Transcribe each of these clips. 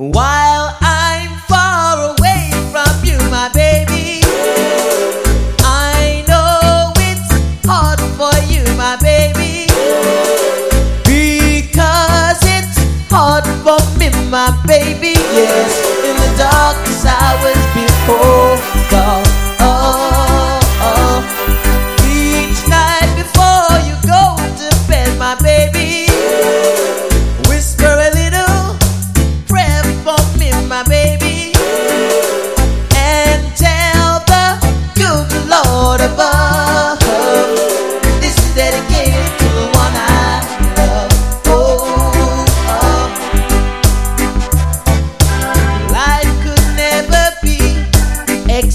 While I'm far away from you, my baby, I know it's hard for you, my baby, because it's hard for me, my baby. Yes, in the darkest hours before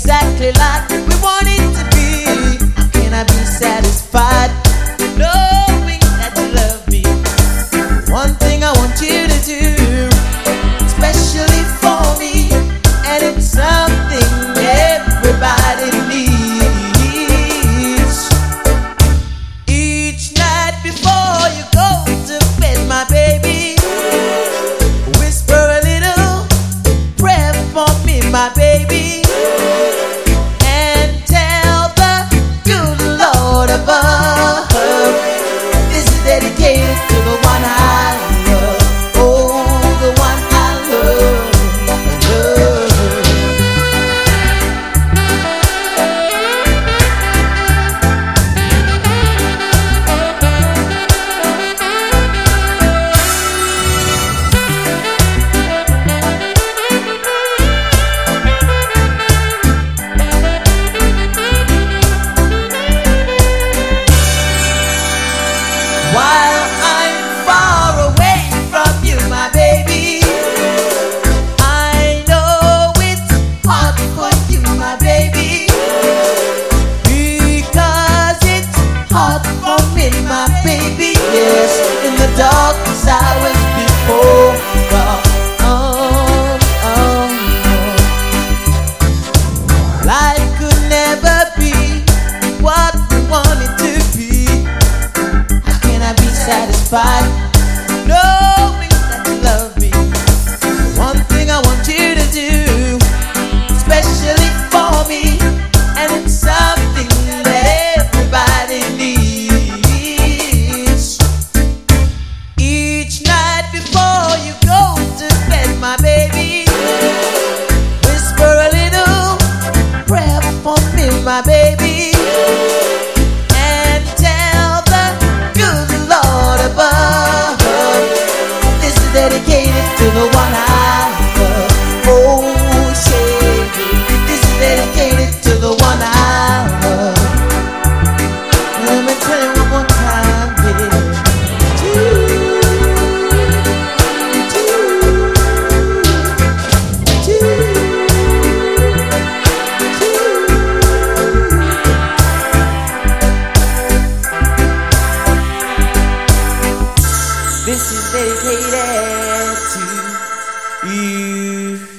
exactly like we want it to be. How can I be satisfied knowing that you love me? One thing I want you to do, especially for me, and it's something everybody needs. Each night before you go to bed, my baby, whisper a little prayer for me, my baby, my baby, yes, in the darkest will. you